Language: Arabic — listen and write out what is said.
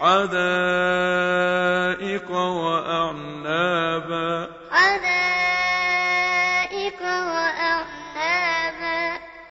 حدائق وأعنابا. حدائق